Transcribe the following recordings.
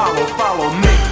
follow, follow me.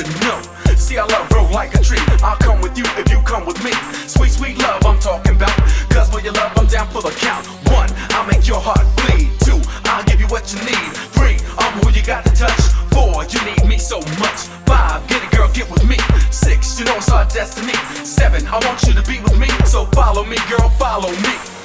should know. See, I love roll like a tree. I'll come with you if you come with me. Sweet, sweet love I'm talking about. Cause for your love, I'm down for the count. One, I'll make your heart bleed. Two, I'll give you what you need. Three, I'm who you got to touch. Four, you need me so much. Five, get it, girl, get with me. Six, you know it's our destiny. Seven, I want you to be with me. So follow me, girl, follow me.